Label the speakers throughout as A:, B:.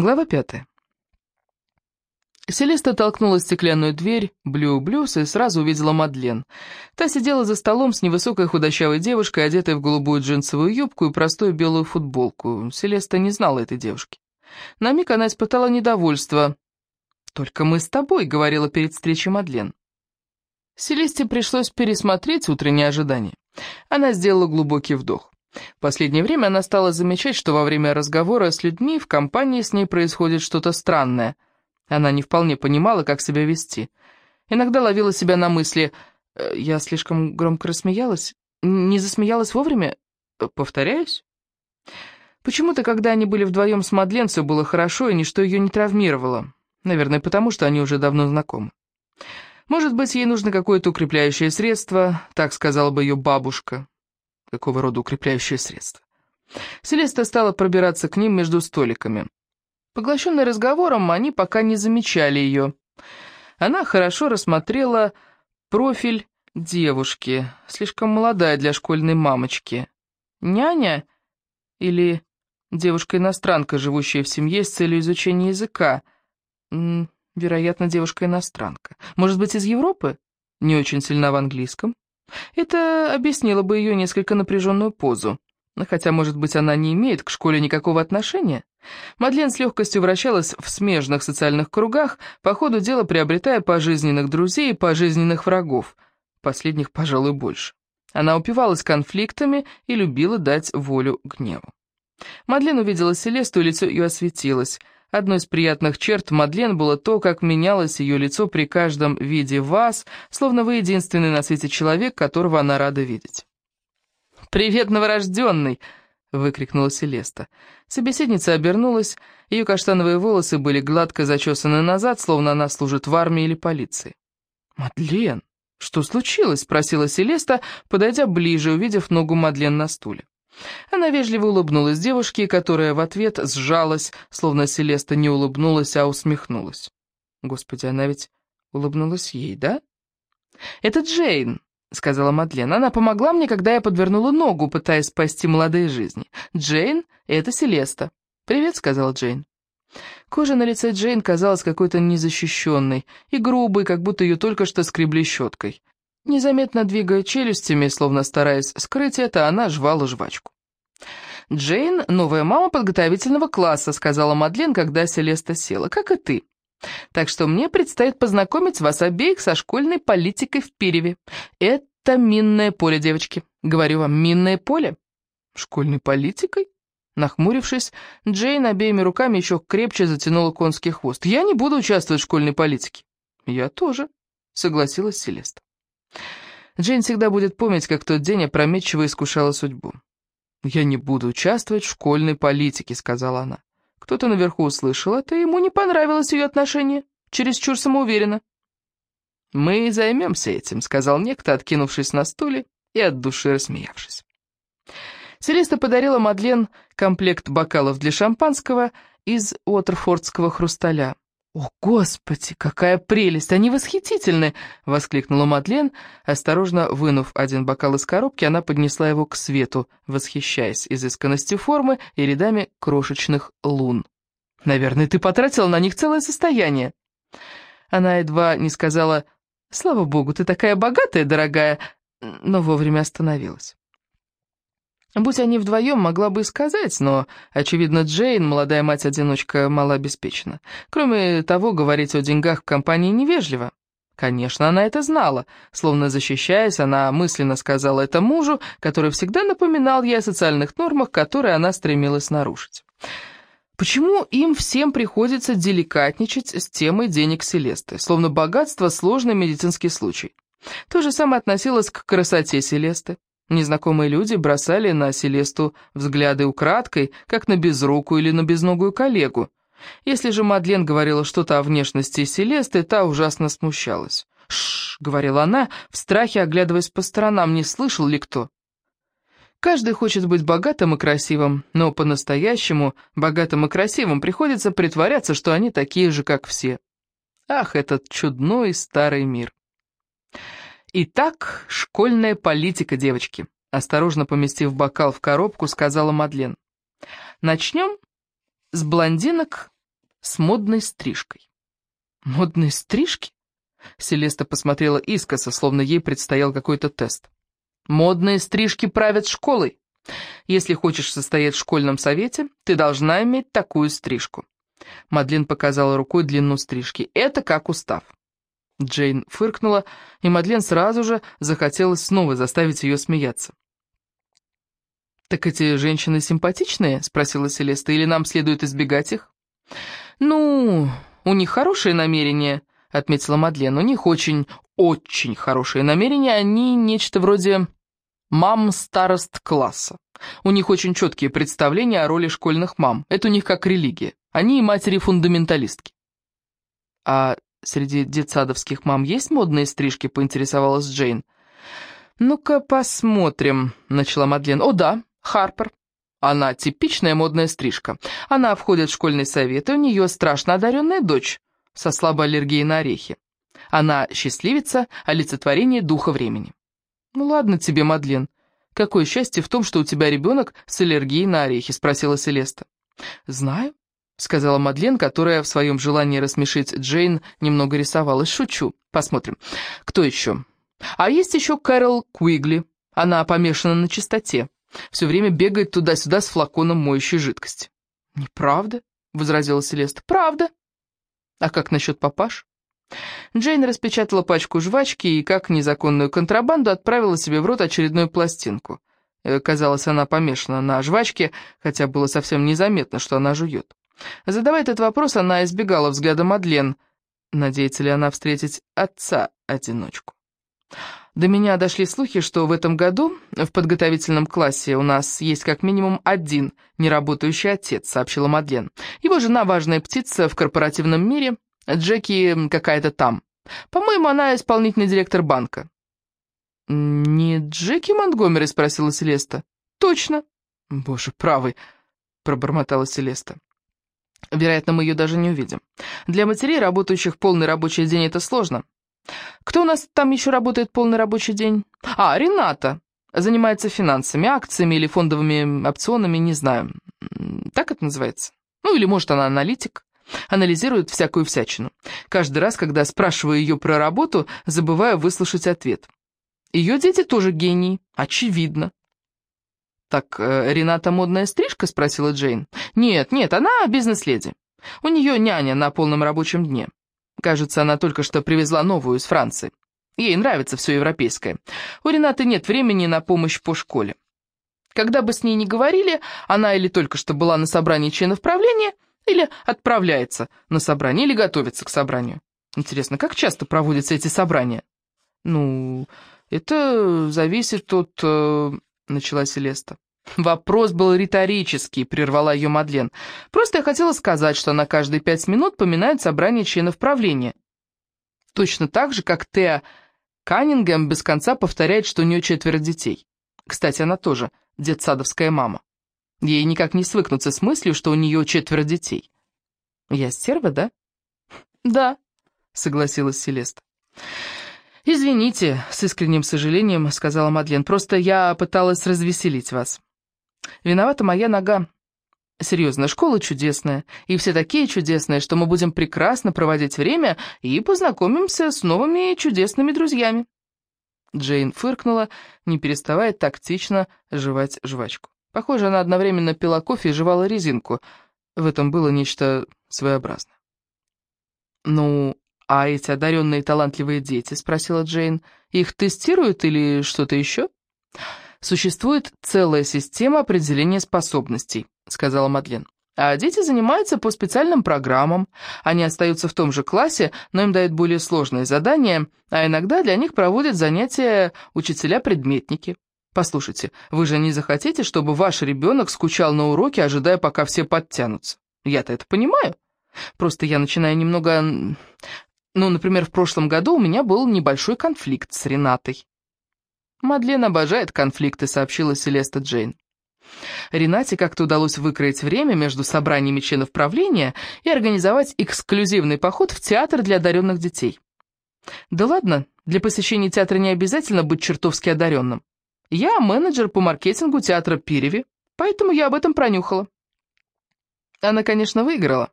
A: Глава пятая. Селеста толкнула стеклянную дверь Блю-Блюз и сразу увидела Мадлен. Та сидела за столом с невысокой худощавой девушкой, одетой в голубую джинсовую юбку и простую белую футболку. Селеста не знала этой девушки. На миг она испытала недовольство. «Только мы с тобой», — говорила перед встречей Мадлен. Селесте пришлось пересмотреть утреннее ожидание. Она сделала глубокий вдох. В последнее время она стала замечать, что во время разговора с людьми в компании с ней происходит что-то странное. Она не вполне понимала, как себя вести. Иногда ловила себя на мысли «Э, «Я слишком громко рассмеялась? Не засмеялась вовремя? Э, повторяюсь?» Почему-то, когда они были вдвоем с Мадлен, все было хорошо, и ничто ее не травмировало. Наверное, потому что они уже давно знакомы. Может быть, ей нужно какое-то укрепляющее средство, так сказала бы ее бабушка какого рода укрепляющее средство. Селеста стала пробираться к ним между столиками. Поглощенные разговором, они пока не замечали ее. Она хорошо рассмотрела профиль девушки, слишком молодая для школьной мамочки. Няня или девушка-иностранка, живущая в семье с целью изучения языка? Вероятно, девушка-иностранка. Может быть, из Европы? Не очень сильна в английском. Это объяснило бы ее несколько напряженную позу. Хотя, может быть, она не имеет к школе никакого отношения. Мадлен с легкостью вращалась в смежных социальных кругах, по ходу дела приобретая пожизненных друзей и пожизненных врагов. Последних, пожалуй, больше. Она упивалась конфликтами и любила дать волю гневу. Мадлен увидела Селесту, и лицо ее осветилось – Одной из приятных черт Мадлен было то, как менялось ее лицо при каждом виде вас, словно вы единственный на свете человек, которого она рада видеть. «Привет, новорожденный!» — выкрикнула Селеста. Собеседница обернулась, ее каштановые волосы были гладко зачесаны назад, словно она служит в армии или полиции. «Мадлен, что случилось?» — спросила Селеста, подойдя ближе, увидев ногу Мадлен на стуле. Она вежливо улыбнулась девушке, которая в ответ сжалась, словно Селеста не улыбнулась, а усмехнулась. Господи, она ведь улыбнулась ей, да? «Это Джейн», — сказала Мадлен. «Она помогла мне, когда я подвернула ногу, пытаясь спасти молодые жизни. Джейн — это Селеста». «Привет», — сказала Джейн. Кожа на лице Джейн казалась какой-то незащищенной и грубой, как будто ее только что скребли щеткой. Незаметно двигая челюстями, словно стараясь скрыть это, она жвала жвачку. «Джейн — новая мама подготовительного класса», — сказала Мадлен, когда Селеста села, — «как и ты. Так что мне предстоит познакомить вас обеих со школьной политикой в Пиреве. Это минное поле, девочки. Говорю вам, минное поле». «Школьной политикой?» Нахмурившись, Джейн обеими руками еще крепче затянула конский хвост. «Я не буду участвовать в школьной политике». «Я тоже», — согласилась Селеста. Джейн всегда будет помнить, как тот день опрометчиво искушала судьбу. «Я не буду участвовать в школьной политике», — сказала она. Кто-то наверху услышал это, и ему не понравилось ее отношение. Чересчур самоуверенно. «Мы займемся этим», — сказал некто, откинувшись на стуле и от души рассмеявшись. Селеста подарила Мадлен комплект бокалов для шампанского из Уотерфордского хрусталя. «О, Господи, какая прелесть! Они восхитительны!» — воскликнула Мадлен. Осторожно вынув один бокал из коробки, она поднесла его к свету, восхищаясь изысканностью формы и рядами крошечных лун. «Наверное, ты потратила на них целое состояние!» Она едва не сказала «Слава богу, ты такая богатая, дорогая!» но вовремя остановилась. Будь они вдвоем, могла бы сказать, но, очевидно, Джейн, молодая мать-одиночка, малообеспечена. Кроме того, говорить о деньгах в компании невежливо. Конечно, она это знала. Словно защищаясь, она мысленно сказала это мужу, который всегда напоминал ей о социальных нормах, которые она стремилась нарушить. Почему им всем приходится деликатничать с темой денег Селесты, словно богатство – сложный медицинский случай? То же самое относилось к красоте Селесты. Незнакомые люди бросали на Селесту взгляды украдкой, как на безрукую или на безногую коллегу. Если же Мадлен говорила что-то о внешности Селесты, та ужасно смущалась. «Шш!» — говорила она, в страхе оглядываясь по сторонам, не слышал ли кто. Каждый хочет быть богатым и красивым, но по-настоящему богатым и красивым приходится притворяться, что они такие же, как все. Ах, этот чудной старый мир! «Итак, школьная политика, девочки», — осторожно поместив бокал в коробку, сказала Мадлен. «Начнем с блондинок с модной стрижкой. Модные стрижки? Селеста посмотрела искоса, словно ей предстоял какой-то тест. Модные стрижки правят школой. Если хочешь состоять в школьном совете, ты должна иметь такую стрижку. Мадлен показала рукой длину стрижки. Это как устав. Джейн фыркнула, и Мадлен сразу же захотелось снова заставить ее смеяться. «Так эти женщины симпатичные?» — спросила Селеста. «Или нам следует избегать их?» «Ну, у них хорошие намерения», — отметила Мадлен. «У них очень, очень хорошие намерения. Они нечто вроде мам старост класса. У них очень четкие представления о роли школьных мам. Это у них как религия. Они матери-фундаменталистки». «А среди детсадовских мам есть модные стрижки?» — поинтересовалась Джейн. «Ну-ка посмотрим», — начала Мадлен. «О да, Харпер. Она типичная модная стрижка. Она входит в школьный совет, и у нее страшно одаренная дочь со слабой аллергией на орехи. Она счастливица, олицетворение духа времени. «Ну ладно тебе, Мадлен. Какое счастье в том, что у тебя ребенок с аллергией на орехи?» — спросила Селеста. «Знаю», — сказала Мадлен, которая в своем желании рассмешить Джейн немного рисовалась. «Шучу. Посмотрим. Кто еще?» «А есть еще Кэрол Куигли. Она помешана на чистоте. Все время бегает туда-сюда с флаконом моющей жидкости». «Неправда», — возразила Селеста. «Правда». «А как насчет папаш?» Джейн распечатала пачку жвачки и, как незаконную контрабанду, отправила себе в рот очередную пластинку. Э, казалось, она помешана на жвачке, хотя было совсем незаметно, что она жует. Задавая этот вопрос, она избегала взгляда Мадлен. Надеется ли она встретить отца-одиночку? До меня дошли слухи, что в этом году в подготовительном классе у нас есть как минимум один неработающий отец, сообщила Мадлен. Его жена важная птица в корпоративном мире, Джеки какая-то там. По-моему, она исполнительный директор банка. «Не Джеки Монтгомери?» — спросила Селеста. «Точно». «Боже, правый», — пробормотала Селеста. «Вероятно, мы ее даже не увидим. Для матерей, работающих полный рабочий день, это сложно. Кто у нас там еще работает полный рабочий день? А, Рената. Занимается финансами, акциями или фондовыми опционами, не знаю. Так это называется? Ну, или, может, она аналитик. Анализирует всякую всячину. Каждый раз, когда спрашиваю ее про работу, забываю выслушать ответ. Ее дети тоже гении, очевидно. «Так, э, Рената модная стрижка?» — спросила Джейн. «Нет, нет, она бизнес-леди. У нее няня на полном рабочем дне. Кажется, она только что привезла новую из Франции. Ей нравится все европейское. У Ренаты нет времени на помощь по школе. Когда бы с ней ни говорили, она или только что была на собрании членов правления, или отправляется на собрание, или готовится к собранию. Интересно, как часто проводятся эти собрания? Ну, это зависит от... Начала Селеста. Вопрос был риторический, прервала ее Мадлен. Просто я хотела сказать, что она каждые пять минут поминает собрание членов правления. Точно так же, как Теа Каннингем без конца повторяет, что у нее четверо детей. Кстати, она тоже детсадовская мама. Ей никак не свыкнуться с мыслью, что у нее четверо детей. «Я стерва, да?» «Да», — согласилась Селеста. «Извините», — с искренним сожалением сказала Мадлен, «просто я пыталась развеселить вас». Виновата моя нога. Серьезно, школа чудесная, и все такие чудесные, что мы будем прекрасно проводить время и познакомимся с новыми чудесными друзьями. Джейн фыркнула, не переставая тактично жевать жвачку. Похоже, она одновременно пила кофе и жевала резинку. В этом было нечто своеобразное. «Ну, а эти одаренные талантливые дети?» — спросила Джейн. «Их тестируют или что-то еще?» «Существует целая система определения способностей», — сказала Мадлен. «А дети занимаются по специальным программам. Они остаются в том же классе, но им дают более сложные задания, а иногда для них проводят занятия учителя-предметники. Послушайте, вы же не захотите, чтобы ваш ребенок скучал на уроке, ожидая, пока все подтянутся? Я-то это понимаю. Просто я начинаю немного... Ну, например, в прошлом году у меня был небольшой конфликт с Ренатой. «Мадлен обожает конфликты», — сообщила Селеста Джейн. Ренате как-то удалось выкроить время между собраниями членов правления и организовать эксклюзивный поход в театр для одаренных детей. Да ладно, для посещения театра не обязательно быть чертовски одаренным. Я менеджер по маркетингу театра Пиреви, поэтому я об этом пронюхала. Она, конечно, выиграла.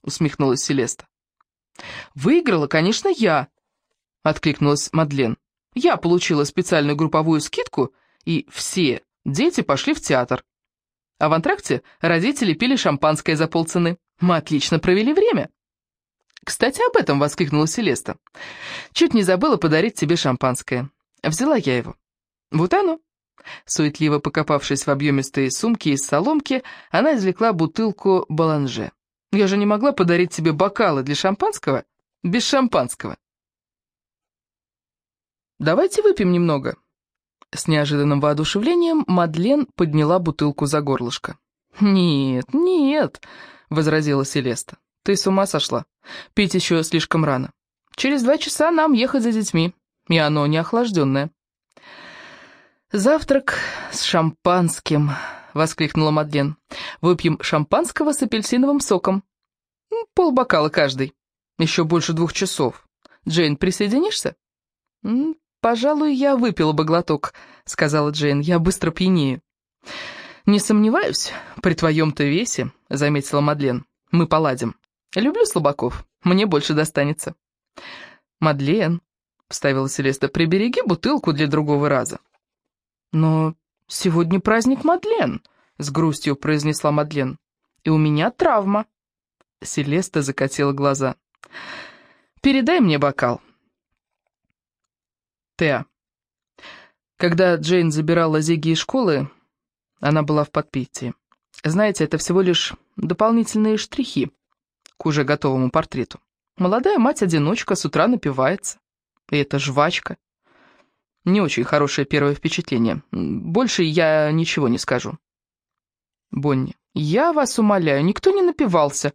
A: — усмехнулась Селеста. «Выиграла, конечно, я», — откликнулась Мадлен. «Я получила специальную групповую скидку, и все дети пошли в театр. А в антракте родители пили шампанское за полцены. Мы отлично провели время». «Кстати, об этом!» — воскликнула Селеста. «Чуть не забыла подарить тебе шампанское. Взяла я его. Вот оно». Суетливо покопавшись в объемистой сумке из соломки, она извлекла бутылку баланже. «Я же не могла подарить тебе бокалы для шампанского без шампанского». «Давайте выпьем немного». С неожиданным воодушевлением Мадлен подняла бутылку за горлышко. «Нет, нет», — возразила Селеста. «Ты с ума сошла? Пить еще слишком рано. Через два часа нам ехать за детьми, и оно не охлажденное». «Завтрак с шампанским», — воскликнула Мадлен. «Выпьем шампанского с апельсиновым соком. Полбокала каждый. Еще больше двух часов. Джейн, присоединишься?» «Пожалуй, я выпила бы глоток», — сказала Джейн. «Я быстро пьянею». «Не сомневаюсь, при твоем-то весе», — заметила Мадлен. «Мы поладим. Люблю слабаков. Мне больше достанется». «Мадлен», — вставила Селеста, — «прибереги бутылку для другого раза». «Но сегодня праздник Мадлен», — с грустью произнесла Мадлен. «И у меня травма». Селеста закатила глаза. «Передай мне бокал». Теа. Когда Джейн забирала Зиги из школы, она была в подпитии. Знаете, это всего лишь дополнительные штрихи к уже готовому портрету. Молодая мать-одиночка с утра напивается. И это жвачка. Не очень хорошее первое впечатление. Больше я ничего не скажу. Бонни, я вас умоляю, никто не напивался.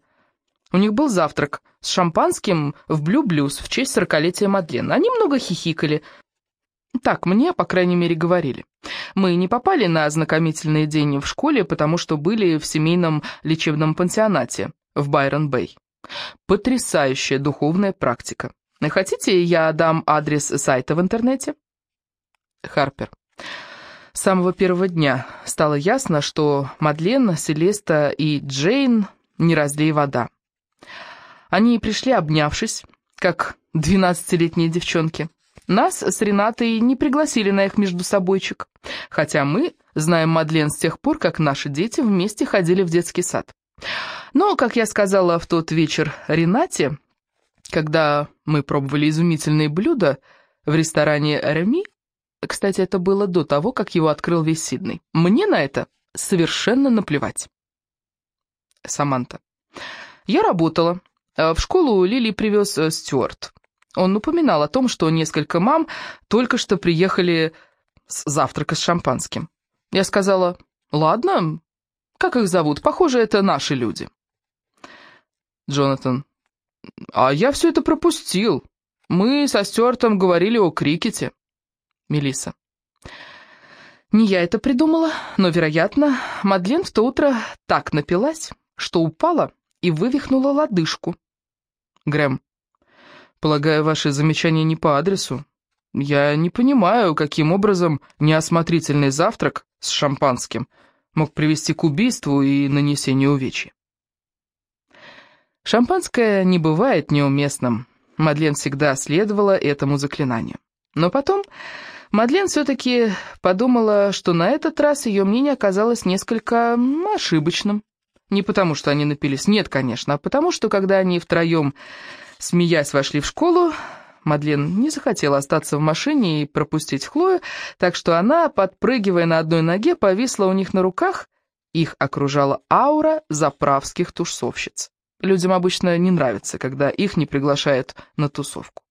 A: У них был завтрак с шампанским в Блю-Блюз в честь сорокалетия Мадлен. Они много хихикали. Так, мне, по крайней мере, говорили. Мы не попали на ознакомительный день в школе, потому что были в семейном лечебном пансионате в Байрон-Бэй. Потрясающая духовная практика. Хотите, я дам адрес сайта в интернете? Харпер. С самого первого дня стало ясно, что Мадлен, Селеста и Джейн не разлей вода. Они пришли, обнявшись, как двенадцатилетние девчонки. Нас с Ренатой не пригласили на их междусобойчик, хотя мы знаем Мадлен с тех пор, как наши дети вместе ходили в детский сад. Но, как я сказала в тот вечер Ренате, когда мы пробовали изумительные блюда в ресторане «Реми», кстати, это было до того, как его открыл весь Сидней. Мне на это совершенно наплевать. Саманта. Я работала. В школу Лили привез э, Стюарт. Он упоминал о том, что несколько мам только что приехали с завтрака с шампанским. Я сказала, ладно, как их зовут? Похоже, это наши люди. Джонатан, а я все это пропустил. Мы со Стюартом говорили о крикете. Мелисса. Не я это придумала, но, вероятно, Мадлен в то утро так напилась, что упала и вывихнула лодыжку. Грэм. Полагаю, ваши замечания не по адресу. Я не понимаю, каким образом неосмотрительный завтрак с шампанским мог привести к убийству и нанесению увечья. Шампанское не бывает неуместным. Мадлен всегда следовала этому заклинанию. Но потом Мадлен все-таки подумала, что на этот раз ее мнение оказалось несколько ошибочным. Не потому, что они напились, нет, конечно, а потому, что когда они втроем, смеясь, вошли в школу, Мадлен не захотела остаться в машине и пропустить Хлою, так что она, подпрыгивая на одной ноге, повисла у них на руках. Их окружала аура заправских тусовщиц. Людям обычно не нравится, когда их не приглашают на тусовку.